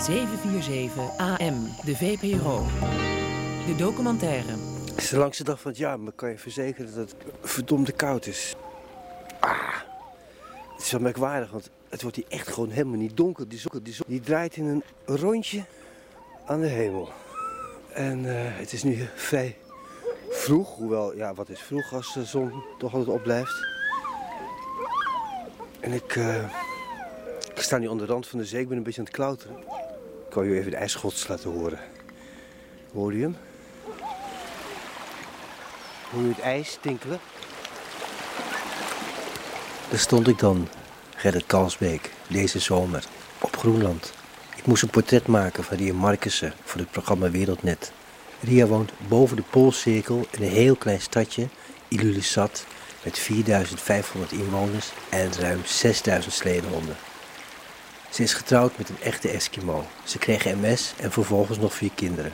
747 AM, de VPRO. De documentaire. Het is de langste dag van het jaar, maar kan je verzekeren dat het verdomde koud is. Ah, het is wel merkwaardig, want het wordt hier echt gewoon helemaal niet donker. Die zon, die zon die draait in een rondje aan de hemel. En eh, het is nu vrij vroeg, hoewel, ja, wat is vroeg als de zon toch altijd opblijft. En ik, eh, ik sta nu aan de rand van de zee, ik ben een beetje aan het klauteren. Ik kan je even de ijsschots laten horen. Hoor je hem? Hoor je het ijs tinkelen? Daar stond ik dan, Gerrit Kalsbeek, deze zomer, op Groenland. Ik moest een portret maken van Ria Markussen voor het programma Wereldnet. Ria woont boven de Poolcirkel in een heel klein stadje, Ilulissat, met 4500 inwoners en ruim 6000 sledehonden. Ze is getrouwd met een echte Eskimo. Ze kreeg MS en vervolgens nog vier kinderen.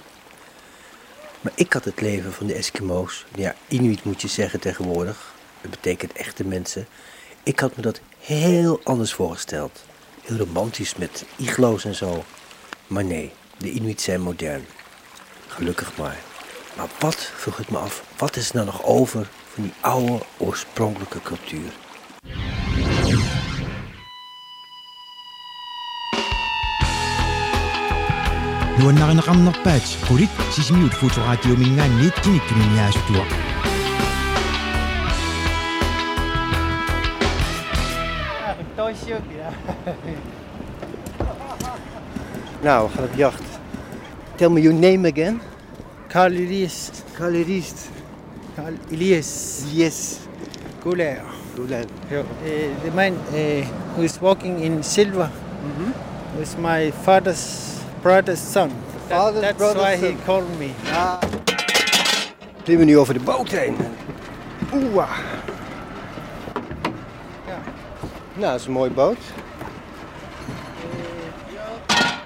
Maar ik had het leven van de Eskimo's, ja, Inuit moet je zeggen tegenwoordig, dat betekent echte mensen. Ik had me dat heel anders voorgesteld. Heel romantisch met iglo's en zo. Maar nee, de Inuit zijn modern. Gelukkig maar. Maar wat, vroeg ik me af, wat is er nou nog over van die oude oorspronkelijke cultuur? Nuannarneqarnerpaat qulit sisimiut futuratio mingaanniittinik tuniniaasutua Nou, we gaan op jacht. Tell me your name again. Carl Elias. Carl Riest. Carl Elias Yes. Gulager. Roland. Uh, the man uh, who is walking in silver was my father's brother's son. That- father's that's brother's why he son. called me. Ja. Klimmen nu over de boot heen. Oeh. ah. Ja. Nou, dat is een mooie boot.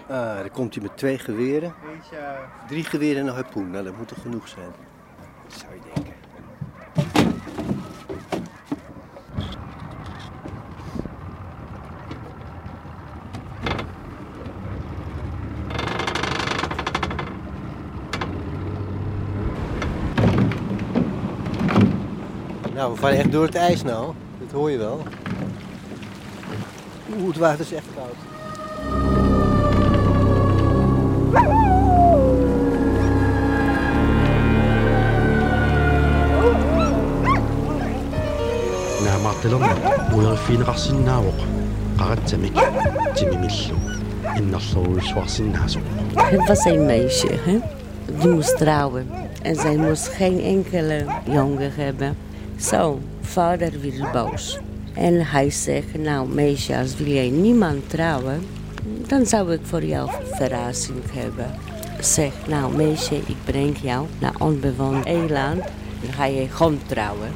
Ah, daar komt hij met twee geweren. Drie geweren en een harpoen. Nou, dat moet er genoeg zijn. Zou je denken. Nou, we varen echt door het ijs nou. Dat hoor je wel. Oeh, het water is echt koud. наамаартилерма уерффинеқарсинаавоқ qaratsamik timimillu innerlorulsuarsinnaasuq Het was een meisje, hè? Die moest trouwen. En zij moest geen enkele jongen hebben. Zo, vader werd boos. En hij zegt, nou meisje, als wil jij niemand trouwen, dan zou ik voor jou verrassing hebben. Zeg, nou meisje, ik breng jou naar onbewoond eiland. Dan ga je gewoon trouwen.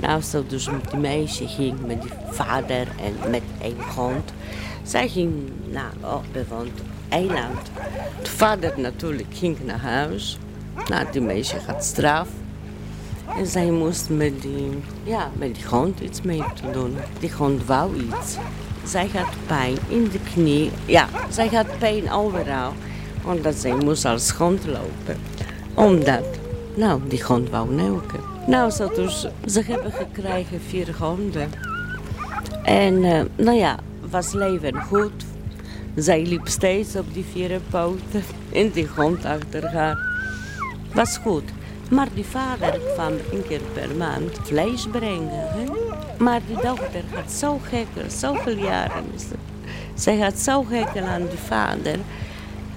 Nou, zo dus met die meisje ging met die vader en met een hond. Zij ging naar onbewoond eiland. De vader natuurlijk ging naar huis. Nou, die meisje had straf. En zij moest met die, ja, met die iets mee te doen. Die hond wou iets. Zij had pijn in de knie. Ja, zij had pijn overal. Omdat zij moest als hond lopen. Omdat, nou, die hond wou neuken. Nou, zo dus, ze hebben gekregen vier honden. En, eh, nou ja, was leven goed. Zij liep steeds op die vier poten. En die hond achter haar. Was goed. Maar die vader kwam een keer per maand vlees brengen. Maar die dochter had zo gekel, zoveel jaren. Zij had zo gekel aan die vader.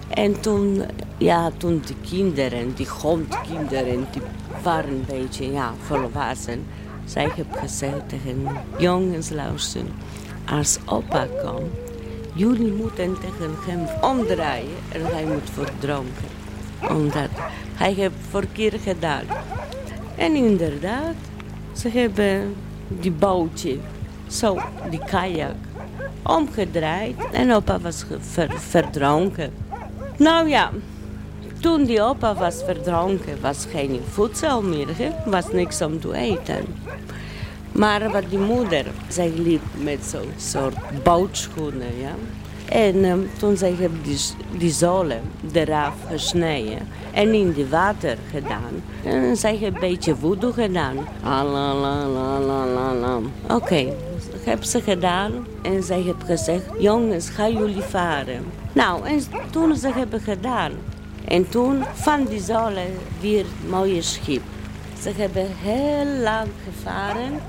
En toen, ja, toen de kinderen, die hondkinderen, die waren een beetje ja, volwassen. Zij heeft gezegd tegen jongens, luister, als opa komt, jullie moeten tegen hem omdraaien en hij moet verdronken. Omdat hij heeft verkeerd gedaan. En inderdaad, ze hebben die bootje, zo, die kajak, omgedraaid en opa was ver- verdronken. Nou ja, toen die opa was verdronken, was geen voedsel meer, hè? was niks om te eten. Maar wat die moeder, zij liep met zo'n soort bootschoenen, ja. En ehm, toen zij hebben die, die zolen eraf gesneden en in het water gedaan. En zij hebben een beetje voodoo gedaan. Alalalalala. Oké, hebben ze gedaan. En zij hebben gezegd, jongens, gaan jullie varen. Nou, en toen ze hebben gedaan. En toen van die zolen weer een mooie schip. Ze hebben heel lang gevaren.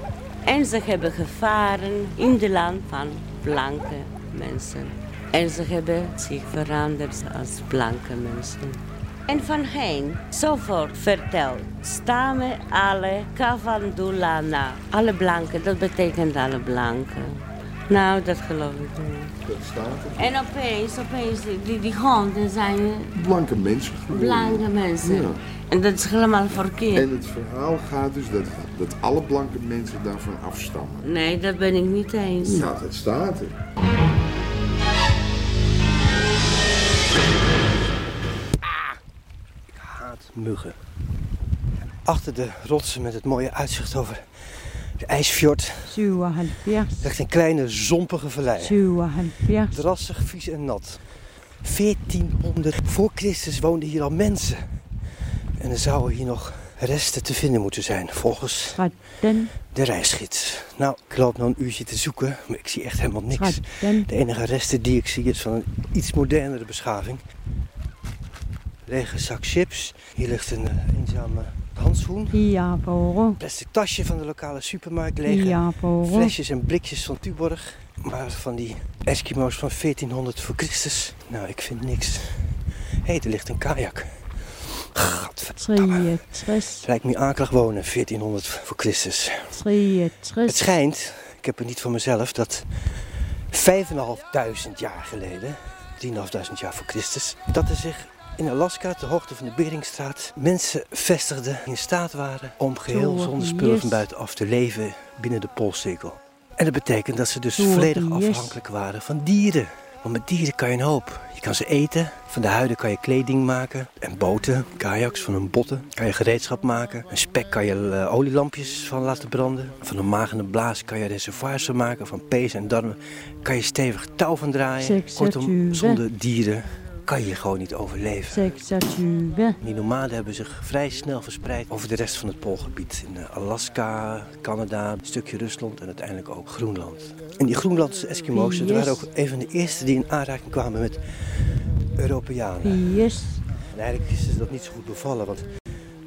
En ze hebben gevaren in het land van blanke mensen. En ze hebben zich veranderd als blanke mensen. En van hen, zoveel verteld, stammen alle Kavandulana. Alle blanken, dat betekent alle blanken. Nou, dat geloof ik niet. Dat staat er. En opeens, opeens, die, die honden zijn Blanke mensen. geworden. blanke mensen. Ja. En dat is helemaal verkeerd. En het verhaal gaat dus dat, dat alle blanke mensen daarvan afstammen. Nee, dat ben ik niet eens. Ja, dat staat er. Muggen. Achter de rotsen met het mooie uitzicht over de ijsfjord 77, ligt een kleine zompige vallei. 77, Drassig, vies en nat. 1400 voor Christus woonden hier al mensen. En er zouden hier nog resten te vinden moeten zijn, volgens 13, de reisgids. Nou, ik loop nog een uurtje te zoeken, maar ik zie echt helemaal niks. 13, De enige resten die ik zie is van een iets modernere beschaving. Lege zak chips. Hier ligt een eh, eenzame handschoen. 4 Plastic tasje van de lokale supermarkt. Lege 4 flesjes en blikjes van Tuborg. Maar van die Eskimo's van 1400 voor Christus. Nou, ik vind niks. Hé, hey, er ligt een kajak. Gadverdamme. 63, Het lijkt me akelig wonen, 1400 voor Christus. Het 63, schijnt, ik heb het niet van mezelf, dat 5.500 jaar geleden, 3.500 jaar voor Christus, dat er zich in Alaska, ter hoogte van de Beringstraat, mensen vestigden die in staat waren om geheel Zo, zonder spullen van buitenaf te leven binnen de Poolcirkel. En dat betekent dat ze dus volledig afhankelijk waren van dieren. Want met dieren kan je een hoop. Je kan ze eten, van de huiden kan je kleding maken. En boten, kajaks van hun botten kan je gereedschap maken. Een spek kan je eh, olielampjes van laten branden. Van een maag en een blaas kan je reservoirs van maken. Van pees en darmen kan je stevig touw van draaien. Kortom, zonder dieren kan je gewoon niet overleven. 26, Die nomaden hebben zich vrij snel verspreid over de rest van het Poolgebied. In Alaska, Canada, een stukje Rusland en uiteindelijk ook Groenland. En die Groenlandse Eskimo's, dat Yes. waren ook een van de eerste die in aanraking kwamen met Europeanen. 4, En eigenlijk is ze dat niet zo goed bevallen, want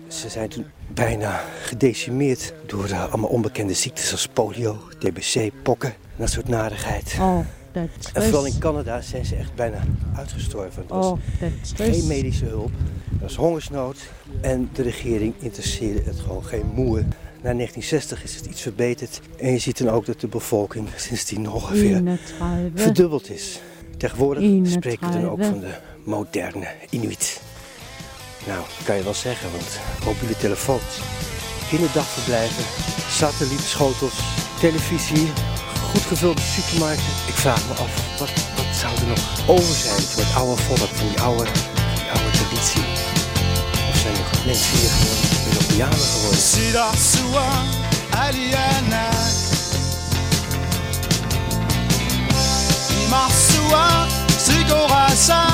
ze zijn toen bijna gedecimeerd door eh, allemaal onbekende ziektes als polio, TBC, pokken en dat soort narigheid. oh, dat En vooral in is, Canada zijn ze echt bijna uitgestorven. Er was oh, dat geen is, medische hulp, er was hongersnood en de regering interesseerde het gewoon geen moe. Na 1960 is het iets verbeterd en je ziet dan ook dat de bevolking sindsdien ongeveer 31, verdubbeld is. Tegenwoordig spreken we dan ook van de moderne Inuit. Nou, dat kan je wel zeggen, want mobiele telefoons, kinderdagverblijven, satellietschotels, televisie, goed gevulde supermarkten. Ik vraag me af, wat, wat zou er nog over zijn voor het oude volk, van die oude, die oude traditie? Of zijn er mensen hier gewoon Europeanen geworden? Sidasua Aliana Imasua Sigorasa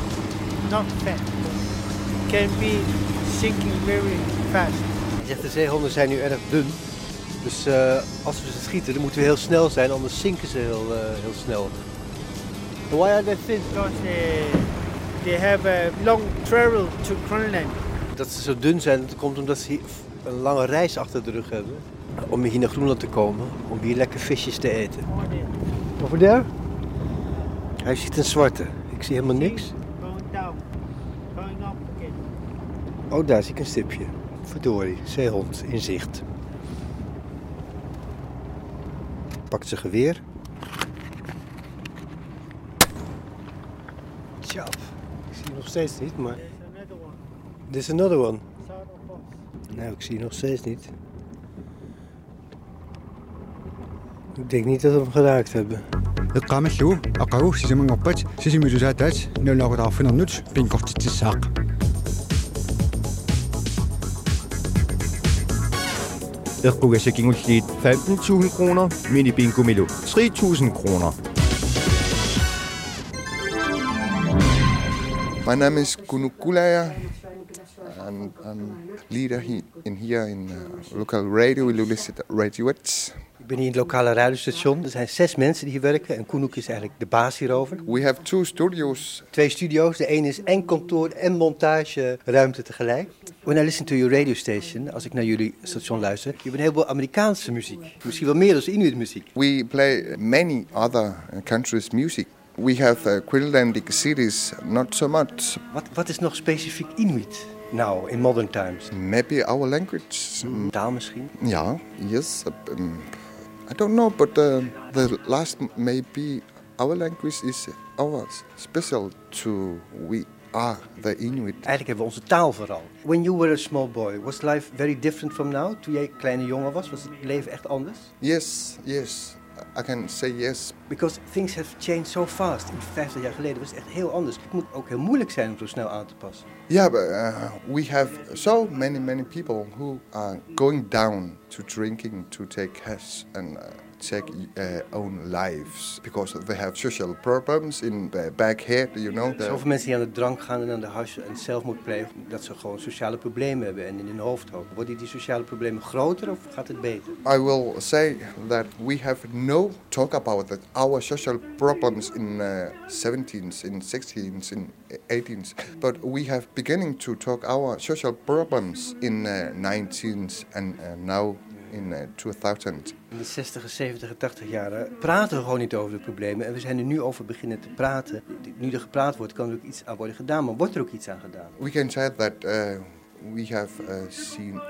not fat. Can be sinking very fast. Je zegt de zeehonden zijn nu erg dun. Dus eh, als we ze schieten, dan moeten we heel snel zijn, anders zinken ze heel, eh, heel snel. Why are they thin? Because they, they have a long travel to Greenland. Dat ze zo dun zijn, dat komt omdat ze een lange reis achter de rug hebben. Om hier naar Groenland te komen, om hier lekker visjes te eten. Over there. Over daar? Hij ziet een zwarte. Ik zie helemaal niks. Going down, going up again. Oh, daar zie ik een stipje. Verdorie, zeehond in zicht. Pakt zijn geweer. Tja, ik zie hem nog steeds niet, maar... There's another one. Nou, ik zie hem nog steeds niet. Ik denk niet dat we hem geraakt hebben. Eqqaamalluu aqagu sisamangorpat sisimilusaataat nulaaqutaarfinernuut pinkortitissaaq Eqqugasakingulliit 15.000 kroner, mini bingo milu 3.000 kroner. My name is Kunukulaya, and I'm leader in here in uh, local radio, Illulicit Radio Ben hier in het lokale radiostation. Er zijn zes mensen die hier werken en Koenoek is eigenlijk de baas hierover. We have two studios. Twee studio's. De ene is en kantoor en montageruimte tegelijk. When I listen to your radio station, als ik naar jullie station luister, je hebt een heleboel Amerikaanse muziek. Misschien wel meer dan Inuit muziek. We play many other countries' music. We have uh, Quinlandic cities, not so much. Wat, wat is nog specifiek Inuit now in modern times? Maybe our language. Taal misschien? Yeah, yes. I don't know, but uh, the last maybe our language is ours, special to we are the Inuit. Eigenlijk hebben we onze taal vooral. When you were a small boy, was life very different from now? Toen jij kleine jongen was, was het leven echt anders? Yes, yes. I can say yes. Because things have changed so fast. In 50 jaar geleden was het echt heel anders. Het moet ook heel moeilijk zijn om zo snel aan te passen. Yeah, but uh, we have so many, many people who are going down to drinking to take hash and uh, take uh, own lives because they have social problems in the back head, you know. The- Zoveel mensen die aan de drank gaan en aan de hash en zelfmoord plegen, dat ze gewoon sociale problemen hebben en in hun hoofd houden. Worden die sociale problemen groter of gaat het beter? I will say that we have no talk about that our social problems in uh, 17th, in 16th, in 18th, but we have beginning to talk our social problems in uh, 19th and uh, now in uh, 2000. In de 60, 70, 80 jaren praten we gewoon niet over de problemen. En we zijn er nu over beginnen te praten. Nu er gepraat wordt, kan er ook iets aan worden gedaan. Maar wordt er ook iets aan gedaan? We can say that uh, we have uh, seen uh,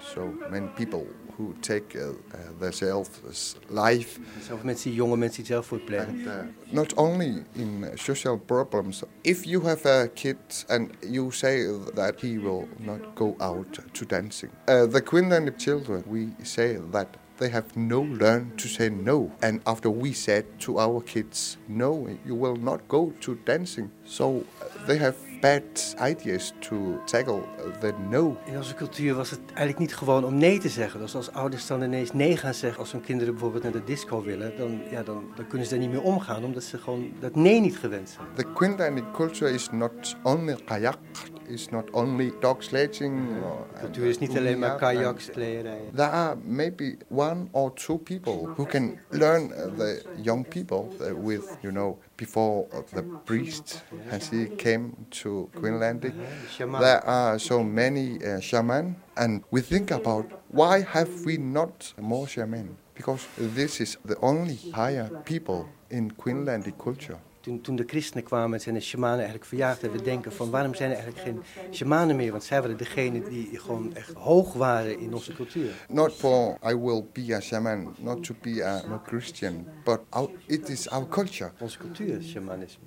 so many people who take uh, uh, themselves life Zoveel mensen, jonge mensen die zelfmoord plegen. Uh, not only in uh, social problems. If you have a kid and you say that he will not go out to dancing, uh, the Quinlan children, we say that they have no learn to say no. And after we said to our kids, no, you will not go to dancing. So they have bad ideas to tackle the no. In onze cultuur was het eigenlijk niet gewoon om nee te zeggen. Dus als ouders dan ineens nee gaan zeggen als hun kinderen bijvoorbeeld naar de disco willen, dan, ja, dan, dan kunnen ze daar niet meer omgaan, omdat ze gewoon dat nee niet gewend zijn. The Quinlan culture is not only kayak, is not only dog sledging. or- Cultuur is niet alleen maar kajaks, kleerrijden. There are maybe one or two people who can learn uh, the young people uh, with, you know, before uh, the priest as he came to Quinlandic. shaman. There are so many uh, shaman, and we think about why have we not more shaman? Because this is the only higher people in Quinlandic culture. Toen, toen de christenen kwamen zijn de shamanen eigenlijk verjaagd. En we denken van waarom zijn er eigenlijk geen shamanen meer? Want zij waren degene die gewoon echt hoog waren in onze cultuur. Not for I will be a shaman, not to be a Christian, but our, it is our culture. Onze cultuur is shamanisme.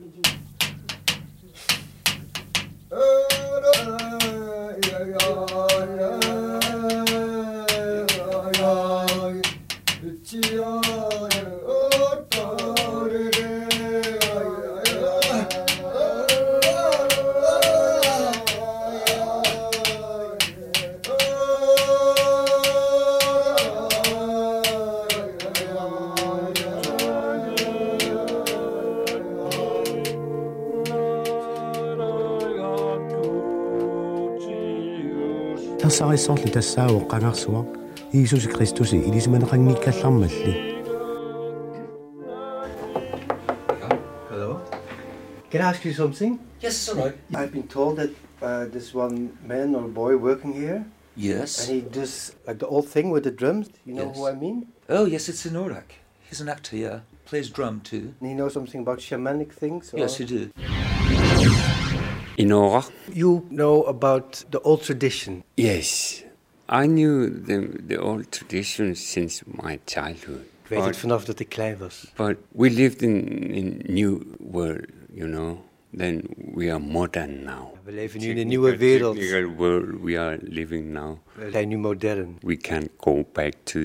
hello? Can i ask you something? Yes sir. all right. I've been told that uh, this one man or boy working here. Yes. And he does like the old thing with the drums. You know yes. who i mean? Oh yes it's anorak he's an actor yeah. Plays drum too. And he knows something about shamanic things or? yes he do. In Orach? You know about the old tradition. Yes. I knew the, the old traditions since my childhood. Ik weet het vanaf dat ik klein was. But we lived in in new world, you know. Then we are modern now. We leven nu in een nieuwe wereld. World we are living now. We zijn nu modern. We can't go back to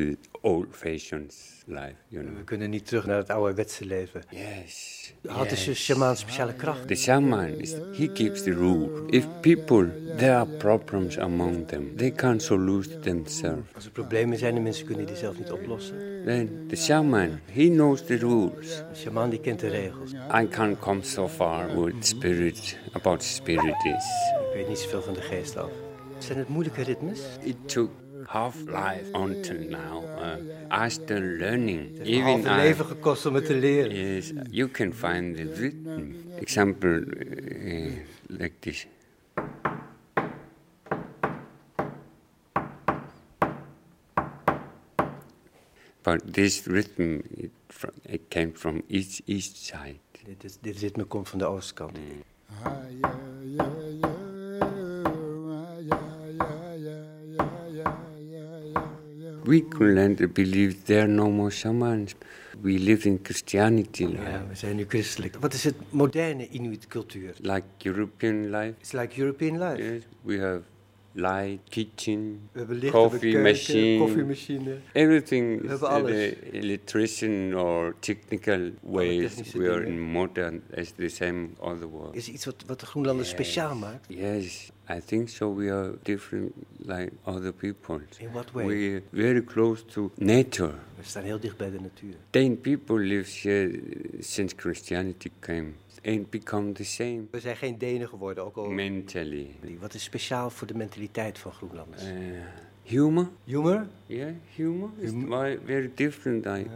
old fashioned life, you know. We kunnen niet terug naar het ouderwetse leven. Yes. Had de shaman speciale kracht? The shaman, is, he gives the rule. If people, there are problems among them, they can't solve themselves. Als er problemen zijn en mensen kunnen die zelf niet oplossen. Then the shaman, he knows the rules. De shaman die kent de regels. I can't come so far with spirit, about spirits. Ik weet niet zoveel van de geest af. Zijn het moeilijke ritmes? It took half life until now. Uh, I still learning. Het heeft een leven gekost om het te leren. Yes, you can find the rhythm. Example uh, like this. But this rhythm, it, fr it came from east east side. Dit, is, dit ritme komt van de oostkant. We Greenland believe there are no more shamans. We live in Christianity. Ja, we zijn nu christelijk. Wat is het moderne Inuit cultuur? Like European life. It's like European life. Yes, we have light, kitchen, We hebben licht, we hebben coffee keuken, machine, koffiemachine. Everything We is hebben alles. electrician or technical ways. technische We are in modern as the same other world. Is iets wat, wat de Groenlanders speciaal maakt? Yes, I think so. We are different like other people. In what way? We're very close to nature. We staan heel dicht bij de natuur. Dane people live here since Christianity came and become the same We zijn geen Denen geworden, ook al... mentally. Wat is speciaal voor de mentaliteit van Groenlanders? Uh, humor? Humor? Yeah, humor is very, very different. I,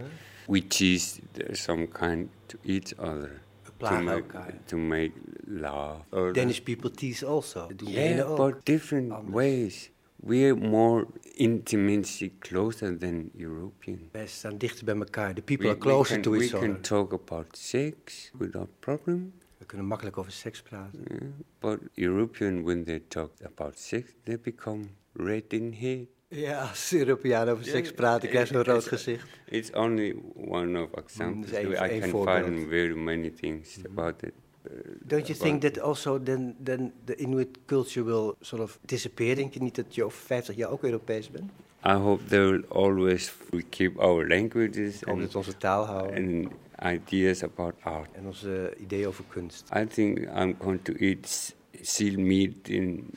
We tease the- some kind to each other. To make, to make laugh. Or Danish people tease also. Dat doen de Denen Yeah, but different ways. We're more intimacy closer than European. Wij staan dichter bij elkaar. The people We, are closer we to can, each we other. can talk about sex without problem. We kunnen makkelijk over seks praten. Yeah, but European, when they talk about sex, they become red in head. Ja, als Europeanen over seks praten, krijg je een rood gezicht. It's only one of examples. één- I can voorbeeld. find very many things about it. uh, Don't you think that also then, then the Inuit culture will sort of disappear? Denk je niet dat je over 50 jaar ook Europees bent? I hope they will always we keep our languages Ik hoop and, dat onze taal houden and ideas about art. en onze ideeën over kunst. I think I'm going to eat seal meat in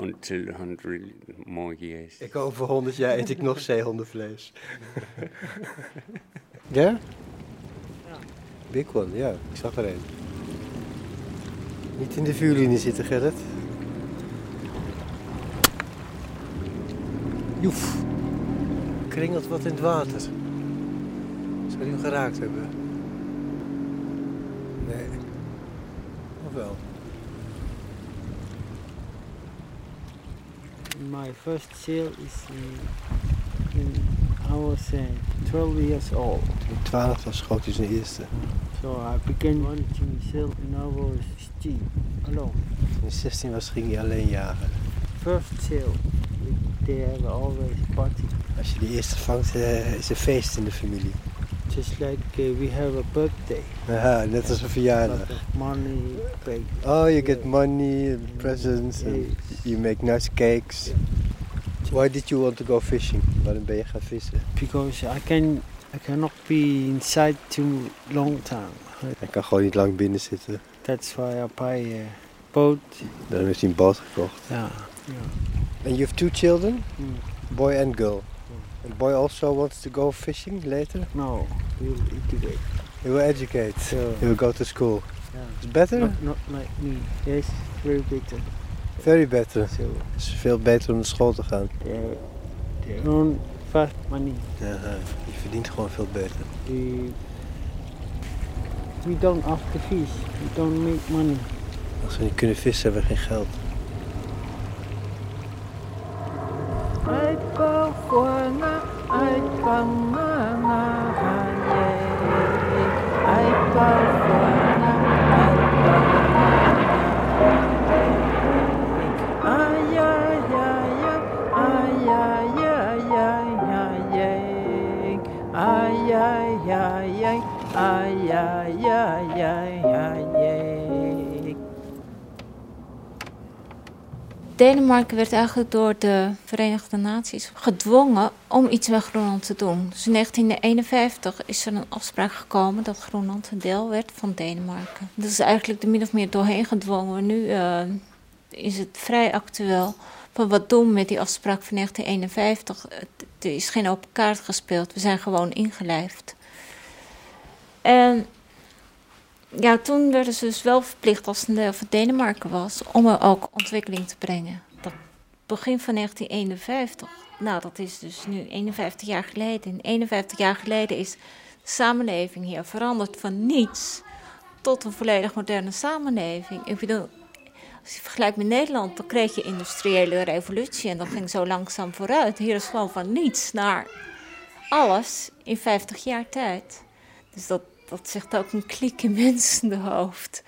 until 100 more years. Ik over 100 jaar eet ik nog zeehondenvlees. ja? Big one, ja. Ik zag er een. Niet in de vuurlinie zitten, Gerrit. Joef. Kringelt wat in het water. Zou die hem geraakt hebben? Nee. Of wel? My first sail is in, in I was uh, 12 years old. Toen ik 12 was, schoot hij zijn eerste. So I began wanting sail and I was 16 alone. Hij 16 was, ging hij alleen jagen. First sail, they have always party. Als je die eerste vangt, eh, is er feest in de familie. Just like uh, we have a birthday. Aha, net als een verjaardag. Money, big. Oh, you get money and presents and you make nice cakes. Why did you want to go fishing? Waarom ben je gaan vissen? Because I can I cannot be inside too long time. Hij kan gewoon niet lang binnen zitten. That's why I buy a boat. Daarom heeft hij een boot gekocht. Ja. ja. And you have two children? Mm. Boy and girl. And boy also wants to go fishing later? No, we'll educate. He will educate. So- He will go to school. Yeah. It's better? Not, not like me. Yes, very better. Very better. Het is veel beter om naar school te gaan. fast money. Ja, je verdient gewoon veel beter. We, we don't have to fish. We don't make money. Als we niet kunnen vissen, hebben we geen geld. Denemarken werd eigenlijk door de Verenigde Naties gedwongen om iets met Groenland te doen. Dus in 1951 is er een afspraak gekomen dat Groenland een deel werd van Denemarken. Dat is eigenlijk er min of meer doorheen gedwongen. Nu uh, is het vrij actueel van wat doen met die afspraak van 1951. Er is geen open kaart gespeeld, we zijn gewoon ingelijfd. En ja, toen werden ze dus wel verplicht als het een deel van Denemarken was om er ook ontwikkeling te brengen. Begin van 1951, nou dat is dus nu 51 jaar geleden. En 51 jaar geleden is de samenleving hier veranderd van niets tot een volledig moderne samenleving. Als je vergelijkt met Nederland, dan kreeg je industriële revolutie en dat ging zo langzaam vooruit. Hier is gewoon van niets naar alles in 50 jaar tijd. Dus dat, dat zegt ook een kliek in mensen hoofd.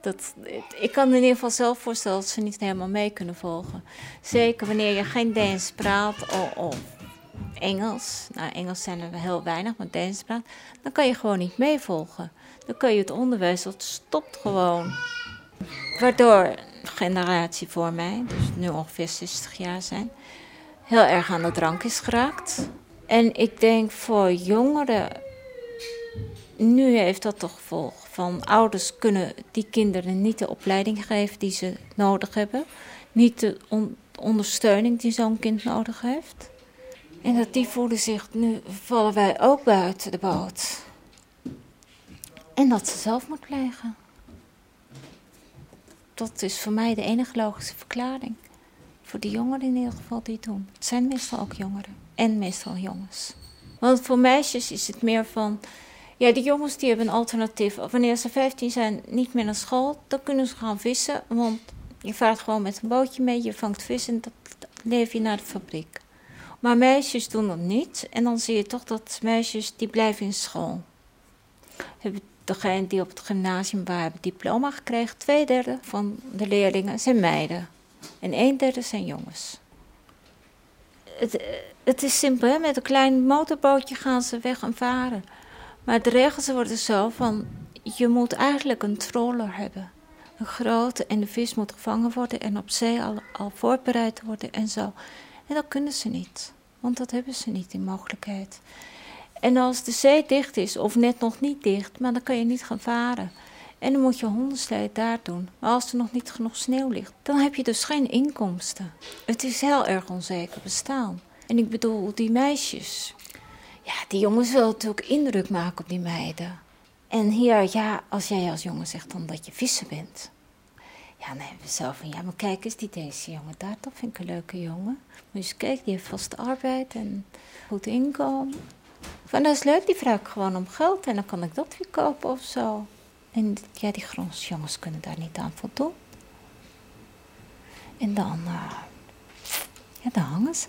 Dat, ik kan in ieder geval zelf voorstellen dat ze niet helemaal mee kunnen volgen. Zeker wanneer je geen Deens praat of, Engels. Nou, Engels zijn er heel weinig, maar Deens praat. Dan kan je gewoon niet meevolgen. Dan kun je het onderwijs, dat stopt gewoon. Waardoor generatie voor mij, dus nu ongeveer 60 jaar zijn, heel erg aan de drank is geraakt. En ik denk voor jongeren nu heeft dat toch gevolg van ouders kunnen die kinderen niet de opleiding geven die ze nodig hebben, niet de on ondersteuning die zo'n kind nodig heeft. En dat die voelen zich, nu vallen wij ook buiten de boot. En dat ze zelf moet plegen. Dat is voor mij de enige logische verklaring. Voor de jongeren in ieder geval die het doen. Het zijn meestal ook jongeren. En meestal jongens. Want voor meisjes is het meer van ja, die jongens die hebben een alternatief. Wanneer ze 15 zijn, niet meer naar school, dan kunnen ze gaan vissen. Want je vaart gewoon met een bootje mee, je vangt vis en dat leef je naar de fabriek. Maar meisjes doen dat niet. En dan zie je toch dat meisjes die blijven in school. Degenen die op het gymnasium waar hebben diploma gekregen, twee derde van de leerlingen zijn meiden. En een derde zijn jongens. Het, het is simpel, hè? met een klein motorbootje gaan ze weg en varen. Maar de regels worden zo van, je moet eigenlijk een troller hebben. Een grote en de vis moet gevangen worden en op zee al, al voorbereid worden en zo. En dat kunnen ze niet, want dat hebben ze niet, die mogelijkheid. En als de zee dicht is, of net nog niet dicht, maar dan kan je niet gaan varen. En dan moet je hondensleed daar doen. Maar als er nog niet genoeg sneeuw ligt, dan heb je dus geen inkomsten. Het is heel erg onzeker bestaan. En ik bedoel, die meisjes, ja, die jongens willen natuurlijk indruk maken op die meiden. En hier, ja, als jij als jongen zegt dan dat je visser bent. Ja, hebben we zo van, ja, maar kijk eens, die deze jongen daar, dat vind ik een leuke jongen. Maar eens kijk, die heeft vaste arbeid en goed inkomen. Van, dat is leuk, die vraag gewoon om geld en dan kan ik dat weer kopen of zo. En ja, die Gronse jongens kunnen daar niet aan voldoen. En dan, uh, ja, dan hangen ze.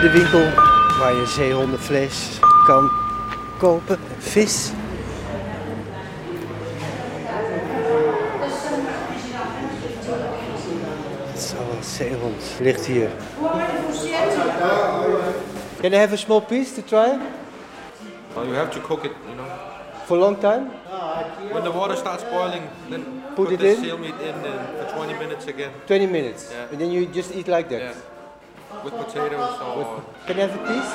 bij de winkel waar je zeehondenvlees kan kopen, vis. Zeehond ligt hier. Can I have a small piece to try? Well, you have to cook it, you know. For a long time? When the water starts boiling, then Put put, it the in? seal meat in uh, for 20 minutes again. 20 minutes. Yeah. And then you just eat like that? Yeah. With potatoes or... Can I have a piece?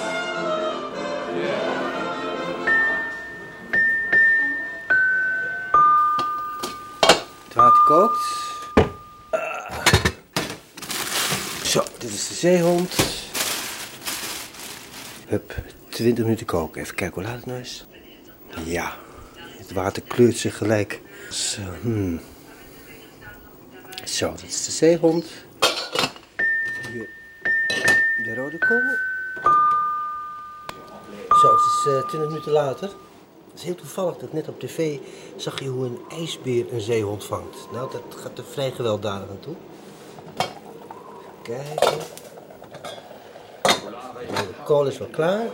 Yeah. Het water kookt. Ah. Zo, dit is de zeehond. Hup, 20 minuten koken. Even kijken, hoe laat het nou is? Ja, het water kleurt zich gelijk. Zo, hmm. Zo, dat is de zeehond. Hier. De rode kool. Zo, het is eh 20 minuten later. Het is heel toevallig dat net op tv zag je hoe een ijsbeer een zeehond vangt. Nou, dat gaat er vrij gewelddadig aan toe. Kijken. De kool is wel klaar.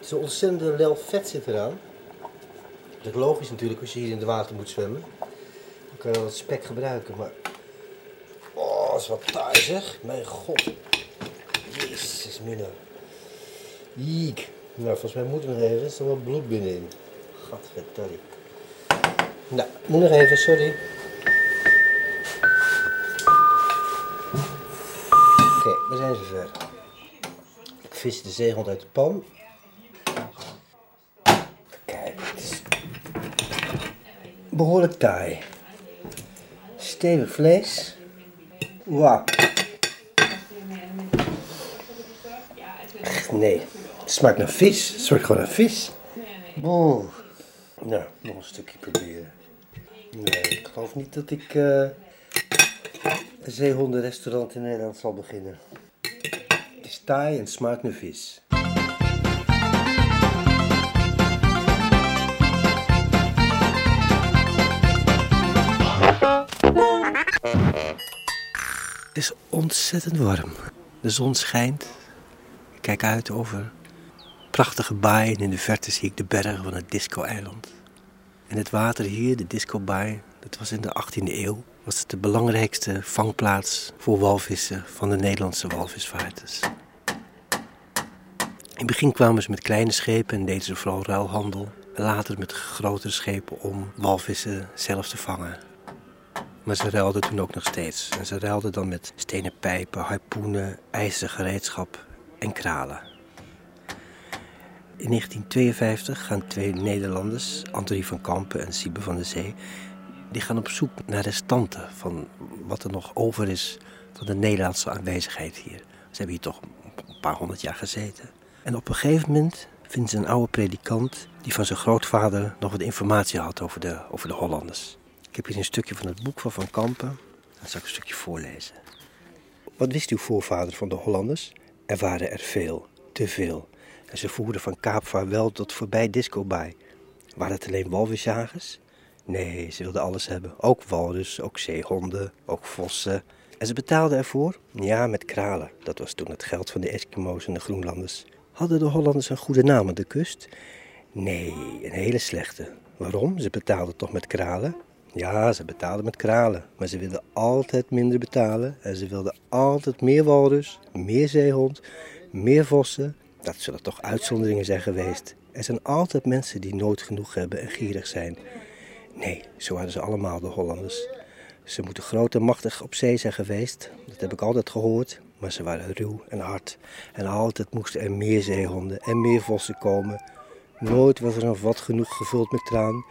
Zo'n ontzettende lel vet zit eraan. Dat is logisch natuurlijk als je hier in het water moet zwemmen. Dan kan je wel wat spek gebruiken, maar... Oh, dat is wat taai zeg. Mijn god. Jezus, Mina. Jiek. Nou, volgens mij moet er nog even. Er is er wel bloed binnenin. Gadverdamme. Nou, moet nog even, sorry. Oké, we zijn zover. Ik vis de zeehond uit de pan. Kijk, het is behoorlijk taai. Stevig vlees. Wauw. Nee, het smaakt naar vis. Het smaakt gewoon naar vis. Oeh. Nou, nog een stukje proberen. Nee, ik geloof niet dat ik eh, een zeehondenrestaurant in Nederland zal beginnen. Het is taai en smaakt naar vis. Het is ontzettend warm. De zon schijnt. Ik kijk uit over prachtige baai en in de verte zie ik de bergen van het Disco-eiland. En het water hier, de Disco-baai, dat was in de 18e eeuw. Was het de belangrijkste vangplaats voor walvissen van de Nederlandse walvisvaarters. In het begin kwamen ze met kleine schepen en deden ze vooral ruilhandel. Later met grotere schepen om walvissen zelf te vangen. Maar ze ruilden toen ook nog steeds. En ze ruilden dan met stenen pijpen, harpoenen, ijzeren gereedschap en kralen. In 1952 gaan twee Nederlanders, Antonie van Kampen en Siebe van der Zee, die gaan op zoek naar restanten van wat er nog over is van de Nederlandse aanwezigheid hier. Ze hebben hier toch een paar honderd jaar gezeten. En op een gegeven moment vinden ze een oude predikant die van zijn grootvader nog wat informatie had over de, over de Hollanders. Ik heb hier een stukje van het boek van Van Kampen. Dat zal ik een stukje voorlezen. Wat wist uw voorvader van de Hollanders? Er waren er veel, te veel. En ze voerden van Kaap Vaarwel tot voorbij Disco Baai. Waren het alleen walvisjagers? Nee, ze wilden alles hebben. Ook walrus, ook zeehonden, ook vossen. En ze betaalden ervoor? Ja, met kralen. Dat was toen het geld van de Eskimo's en de Groenlanders. Hadden de Hollanders een goede naam aan de kust? Nee, een hele slechte. Waarom? Ze betaalden toch met kralen? Ja, ze betaalden met kralen, maar ze wilden altijd minder betalen en ze wilden altijd meer walrus, meer zeehond, meer vossen. Dat zullen toch uitzonderingen zijn geweest. Er zijn altijd mensen die nooit genoeg hebben en gierig zijn. Nee, zo waren ze allemaal, de Hollanders. Ze moeten groot en machtig op zee zijn geweest, dat heb ik altijd gehoord. Maar ze waren ruw en hard. En altijd moesten er meer zeehonden en meer vossen komen. Nooit was er een vat genoeg gevuld met traan.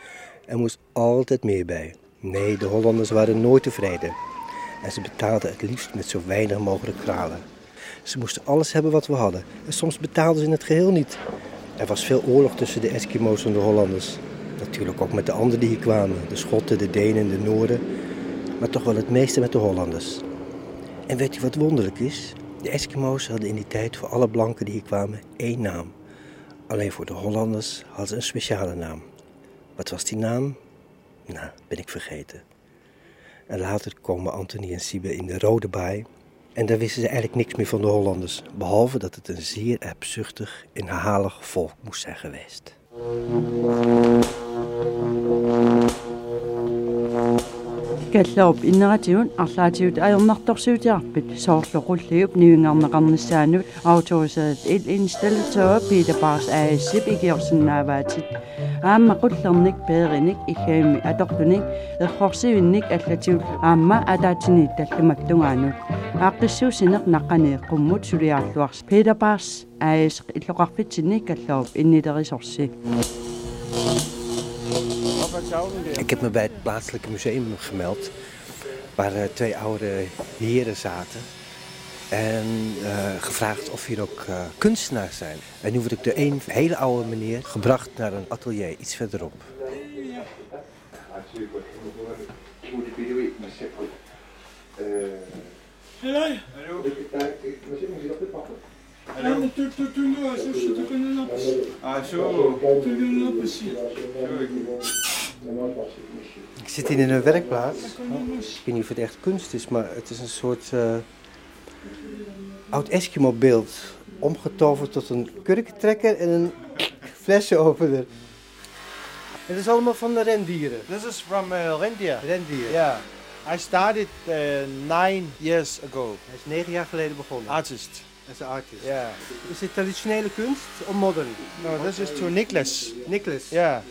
Er moest altijd meer bij. Nee, de Hollanders waren nooit tevreden. En ze betaalden het liefst met zo weinig mogelijk kralen. Ze moesten alles hebben wat we hadden. En soms betaalden ze in het geheel niet. Er was veel oorlog tussen de Eskimo's en de Hollanders. Natuurlijk ook met de anderen die hier kwamen. De Schotten, de Denen en de Noorden. Maar toch wel het meeste met de Hollanders. En weet u wat wonderlijk is? De Eskimo's hadden in die tijd voor alle blanken die hier kwamen één naam. Alleen voor de Hollanders hadden ze een speciale naam. Wat was die naam? Nou, ben ik vergeten. En later komen Anthony en Siebe in de Rode Baai. En daar wisten ze eigenlijk niks meer van de Hollanders. Behalve dat het een zeer hebzuchtig en volk moest zijn geweest. каллеруп иннератиун арлаатиут аернарторсуутиарпит соорлоқуллиуп нивингарнеқарнссаанут authorized installator Peter Bars ASIP игиорсинааваатит аама қуллерник пеериник ихаами аторпуник эрхорсивинник аллатиул аама атаатини таллуматтунгаану ааққиссуусинеқ наққанеққуммут сулиаарлуарс Peter Bars AS иллоқарфитсинник каллеруп иннилерисорси Thank you. Ik heb me bij het plaatselijke museum gemeld, waar eh, twee oude heren zaten. En eh, gevraagd of hier ook eh, kunstenaars zijn. En nu word ik door een hele oude meneer gebracht naar een atelier iets verderop. Så du kan nu Ah, zo. Precies. Ik zit hier in een werkplaats. Ik weet niet of het echt kunst is, maar het is een soort eh, oud Eskimo-beeld. Omgetoverd tot een kurkentrekker en een flessenopener. Het is allemaal van de rendieren. This is from uh, reindeer. Rendier. Yeah. I started uh, nine years ago. Hij is negen jaar geleden begonnen. Artist. As an artist. Yeah. Is dit traditionele kunst of modern? No, this is to necklace. Necklace. Yeah.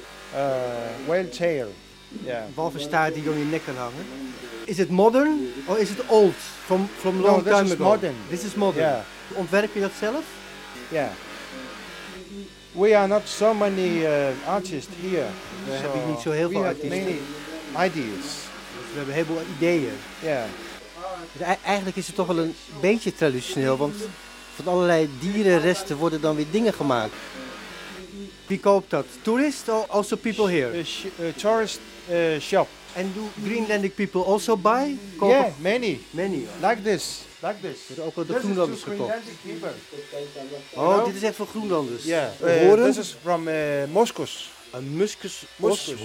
Tail. Yeah. Walvisstaart die om je nek kan hangen. Is het modern of is het old? From, from No, long this time is ago? modern. This is modern. Yeah. Ontwerp je dat zelf? Yeah. We are not so many uh, artists here. We hebben niet zo heel veel artiesten. many ideas. Dus we hebben een heleboel ideeën. Yeah. Dus ei- eigenlijk is het toch wel een beetje traditioneel, want van allerlei dierenresten worden dan weer dingen gemaakt. Wie koopt dat? Tourists or also people here? Sh- a tourist uh, shop. And do Greenlandic people also buy? Kopen- Yeah, many. Many. Like this. Like this. Worden ook wel de is Groenlanders gekocht. Oh, dit is echt voor Groenlanders. Yeah. Horen? this is from Moscus. Een muskus,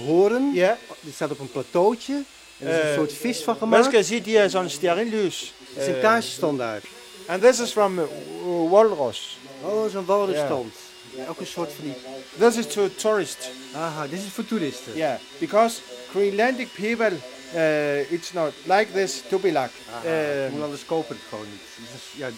horen. Ja. Dit staat op een plateautje. En er is een Eh, soort vis van gemaakt. Mensen ziet hier zo'n stearinlus. Het is een kaarsstandaard. And this is from walrus. Oh, zo'n walrusstand. Ook een soort van die... This is to tourists. Aha, dit is for toeristen. Yeah, because Greenlandic people, uh, it's not like this to be like. Uh, Groenlanders kopen het gewoon niet. Is, ja,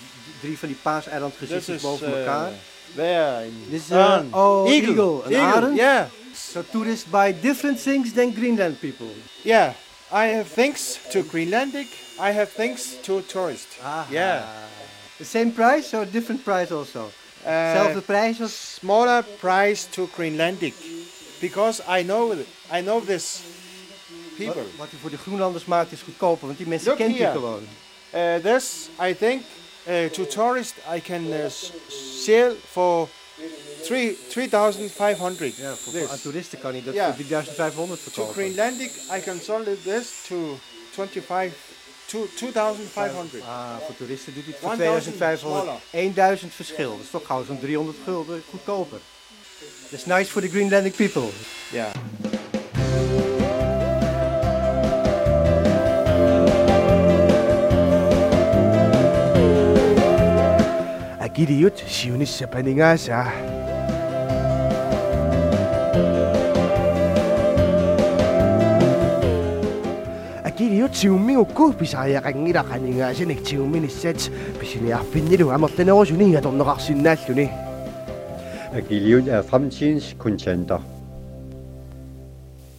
drie van die paaseilandgezichtjes This is, boven uh, elkaar. there in Dit is uh, oh, Eagle. eagle. Een Eagle, arend. yeah. So tourists buy different things than Greenland people. Yeah, I have things to Greenlandic, I have things to tourists. Yeah. The same price or different price also? Zelfde prijs als... Smaller price to Greenlandic, because I know I know this people. Wat, wat u voor de Groenlanders maakt is goedkoper, want die mensen Look kent u gewoon. Uh, this, I think, uh, to tourists, I can uh, sell for three three thousand five hundred. Ja, voor, This. voor aan toeristen kan hij dat Ja. voor 3500 To. Greenlandic, I can sell this to 25, to 2500. Ah, voor toeristen doet hij het voor 1000 2500. smaller. 1000 verschil. Dat is toch gauw zo'n 300 gulden goedkoper. That's nice for the Greenlandic people. Ja. Agiriut siunis sa Agiriut siumi ukku pisaya kangira kaningasa nik siumi nissats pisini affinilu amertanerusuni atorneqarsinnaalluni. Agilion er fremtidens kunstcenter.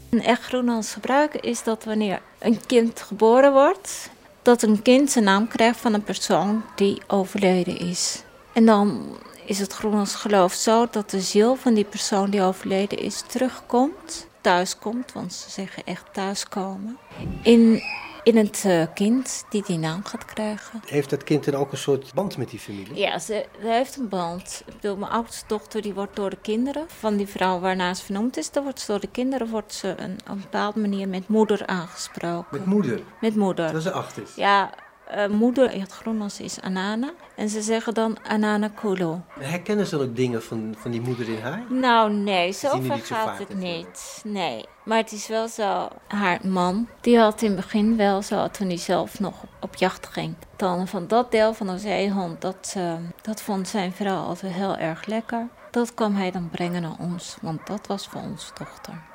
Een echt Groenlands gebruik is dat wanneer een kind geboren wordt, dat een kind zijn naam krijgt van een persoon die overleden is. En dan is het Groenlands geloof zo dat de ziel van die persoon die overleden is terugkomt, thuiskomt, want ze zeggen echt thuiskomen, in, in het eh, kind die die naam gaat krijgen. Heeft dat kind dan ook een soort band met die familie? Ja, ze, ze heeft een band. Ik bedoel, mijn oudste dochter die wordt door de kinderen van die vrouw waarnaar ze vernoemd is, dan wordt ze door de kinderen wordt ze een, op een bepaalde manier met moeder aangesproken. Met moeder? Met moeder. Dat ze acht is? Ja, eh, moeder in het Groenlands is Anana. En ze zeggen dan Anana Kulo. Herkennen ze dan ook dingen van, van die moeder in haar? Nou, nee, zo ver gaat het niet. Nee, maar het is wel zo. Haar man, die had in het begin wel zo, toen hij zelf nog op, op jacht ging. Dan van dat deel van de zeehond, dat, eh, dat vond zijn vrouw altijd heel erg lekker. Dat kwam hij dan brengen naar ons, want dat was voor onze dochter.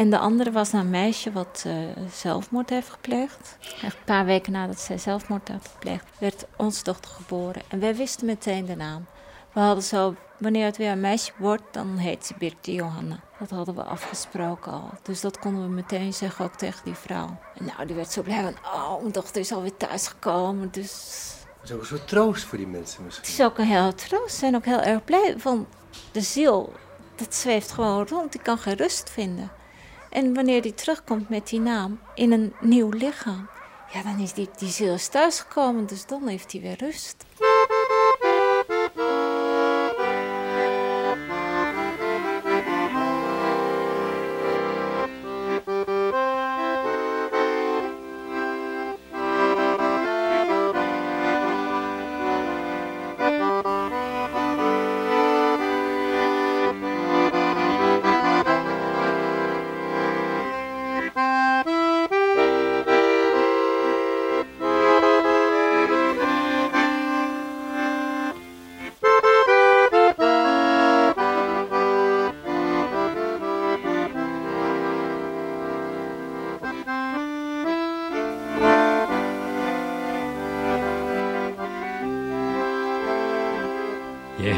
En de andere was een meisje wat eh, zelfmoord heeft gepleegd. Echt een paar weken nadat zij zelfmoord had gepleegd, werd onze dochter geboren. En wij wisten meteen de naam. We hadden zo, wanneer het weer een meisje wordt, dan heet ze Birte Johanna. Dat hadden we afgesproken al. Dus dat konden we meteen zeggen ook tegen die vrouw. En nou, die werd zo blij van, oh, mijn dochter is alweer thuisgekomen. Dus Dat is ook een soort troost voor die mensen het misschien. is ook een heel troost. Ze zijn ook heel erg blij. Van de ziel, dat zweeft gewoon rond. Die kan geen rust vinden. En wanneer die terugkomt met die naam in een nieuw lichaam, ja, dan is die, die ziel is thuisgekomen. Dus dan heeft hij weer rust. Ja,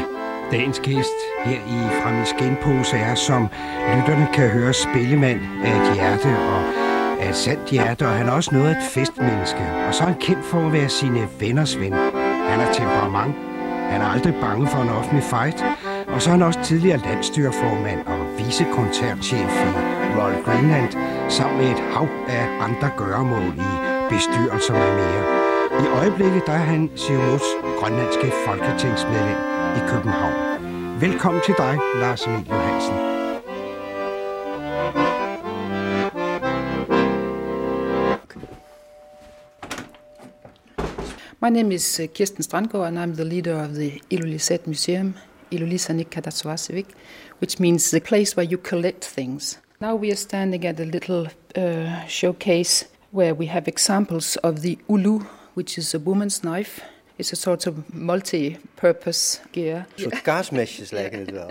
dagens gæst her i Fremmes Genpose skinpose er, som lytterne kan høre, spillemand af et hjerte og af et sandt hjerte, og han er også noget af et festmenneske. Og så er han kendt for at være sine venners ven. Han har temperament, han er aldrig bange for en offentlig fight, og så er han også tidligere landstyrformand og vicekoncertchef i Royal Greenland, sammen med et hav af andre gøremål i bestyrelser med mere. I øjeblikket der er han Siumuts grønlandske folketingsmedlem i København. Velkommen til dig, Lars Emil Johansen. My name is uh, Kirsten Strandgaard, and I'm the leader of the Ilulissat Museum, Ilulissanik Kadatswasivik, which means the place where you collect things. Now we are standing at a little uh, showcase where we have examples of the ulu, which is a woman's knife. It's a sort of multi-purpose gear. Een soort kaasmesjes lijken het wel.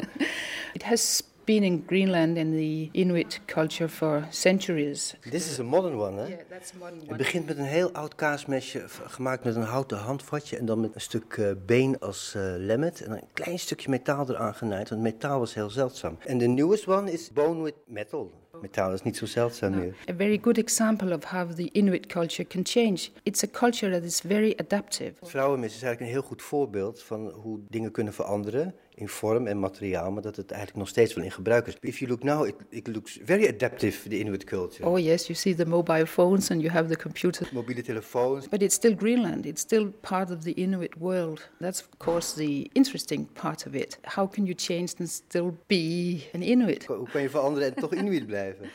It has been in Greenland and the Inuit culture for centuries. Dit is een modern one, hè? Yeah, that's a modern one. Het begint met een heel oud kaasmesje, gemaakt met een houten handvatje en dan met een stuk eh, been als eh, lemmet en een klein stukje metaal eraan genaaid, want metaal was heel zeldzaam. En de newest one is bone with metal. Metaal is niet zo zeldzaam meer. A very good example of how the Inuit culture can change. It's a culture that is very adaptive. Het vrouwenmes is eigenlijk een heel goed voorbeeld van hoe dingen kunnen veranderen in vorm en materiaal, maar dat het eigenlijk nog steeds wel in gebruik is. If you look now, it, it looks very adaptive, the Inuit culture. Oh yes, you see the mobile phones and you have the computer. Mobiele telefoons. But it's still Greenland. It's still part of the Inuit world. That's of course the interesting part of it. How can you change and still be an Inuit? Hoe kan je veranderen en toch Inuit blijven?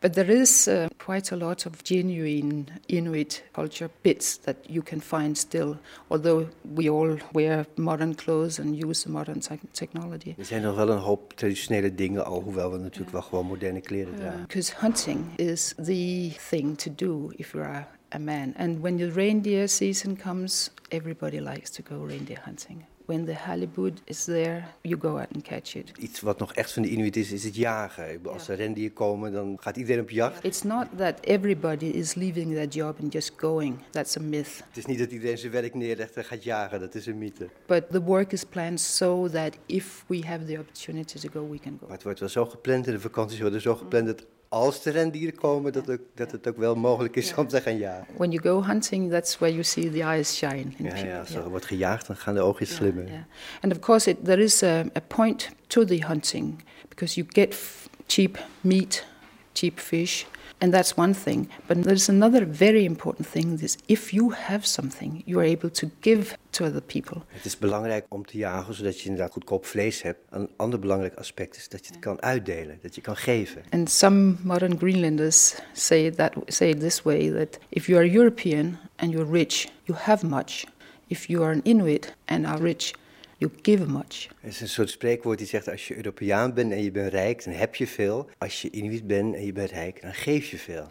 But there is uh, quite a lot of genuine Inuit culture bits that you can find still, although we all wear modern clothes and use modern tech- technology. Er zijn nog wel een hoop traditionele dingen, alhoewel we natuurlijk wel gewoon moderne kleren dragen. Because hunting is the thing to do if you are a man. And when the reindeer season comes, everybody likes to go reindeer hunting. When the halibut is there, you go out and catch it. Iets wat nog echt van de Inuit is, is het jagen. Als er rendieren komen, dan gaat iedereen op jacht. It's not that everybody is leaving their job and just going. That's a myth. Het is niet dat iedereen zijn werk neerlegt en gaat jagen, dat is een mythe. But the work is planned so that if we have the opportunity to go, we can go. Maar het wordt wel zo gepland en de vakanties worden zo gepland dat als er rendieren komen, dat, ook, dat het ook wel mogelijk is om te gaan jagen. When you go hunting, that's where you see the eyes shine. in Ja, ja, als er wordt gejaagd, dan gaan de oogjes glimmen. And of course, it, there is a, a point to the hunting because you get f- cheap meat, cheap fish, and that's one thing. But there's another very important thing: is if you have something, you are able to give to other people. Het is belangrijk om te jagen, zodat je inderdaad goedkoop vlees hebt. Een ander belangrijk aspect is dat je het kan uitdelen, dat je kan geven. And some modern Greenlanders say that say it this way: that if you are European and you're rich, you have much. If you are an Inuit and are rich, you give much. Er is een soort spreekwoord die zegt, als je Europeaan bent en je bent rijk, dan heb je veel. Als je Inuit bent en je bent rijk, dan geef je veel.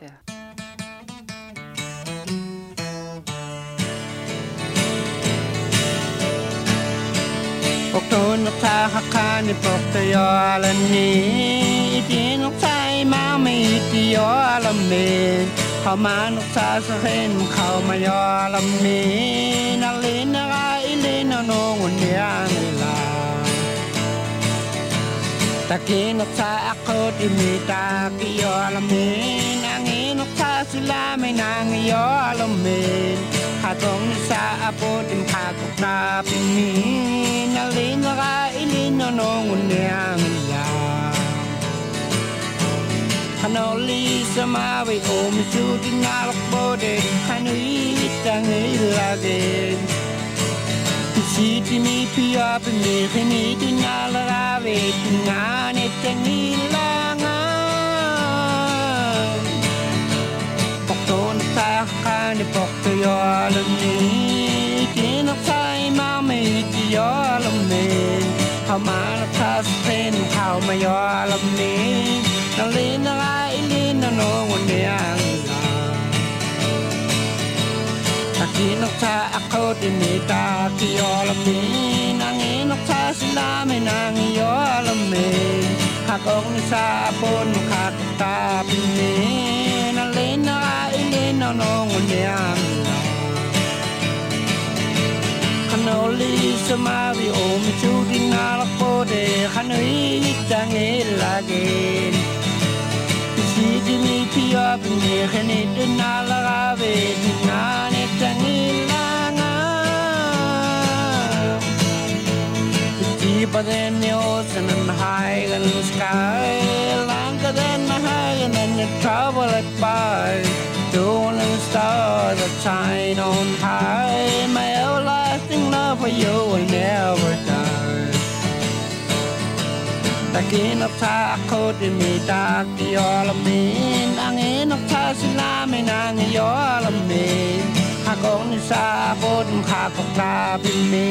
Oktoon ta hakani pokta yo alani Itin tai mami iti yo alami Kaman ta sa hen kau ma yo alami Nalina ga lino no ngunyanila Takin at sa ako dimita kiyo alamin Ang inok sa silamin ang iyo alamin. Hatong sa apo din hakok na pimin Alin na ka ilino no are, Hanoli samawi o misuting alak bode Hanuit ang ilagin. Ziet u niet op en liggen niet doen alle weten aan het en niet lang aan. Bocht onder taak gaan de bochten jaren niet. In het zijn maar met die jaren mee. Hou maar het vast en hou maar jaren mee. Dan linderen wij in de noorden Dinuksa ako, dinita Kiolamin Ang inuksa silamin ang iolamin Hakong ni sa apon kakatapinin Alin na kainin ang nungunyang Kanoli sumawi umisudin na lakode Kanoy itang ilagin Isidin ipiyo, binigin ito na lakawin Nani Deeper than the ocean and higher than the sky Longer than the high and the trouble at by Dawn star that shine on high My everlasting love for you. will never die Takin of tako di mi tak di alamin Angin of ta silamin ang alamin sa bon kha ko ta bi mi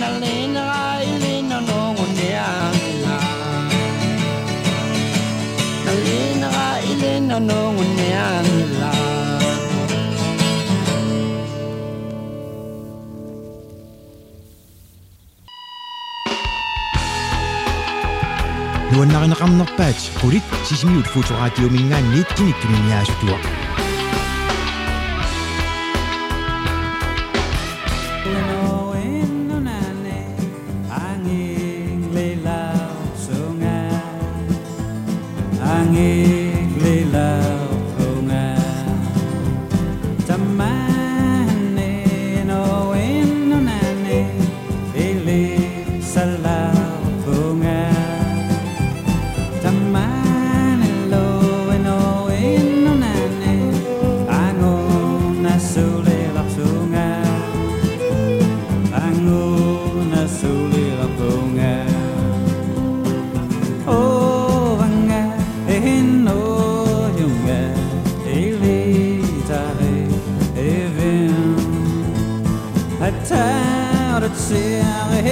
na le na ai le no no ne na na le na ai le no no ne la นวลนารนักรรมนักแปดโคดิตซิสมิวดฟูตราติโอมิงานนิดที่นิกมิยาสุตัว town to tell the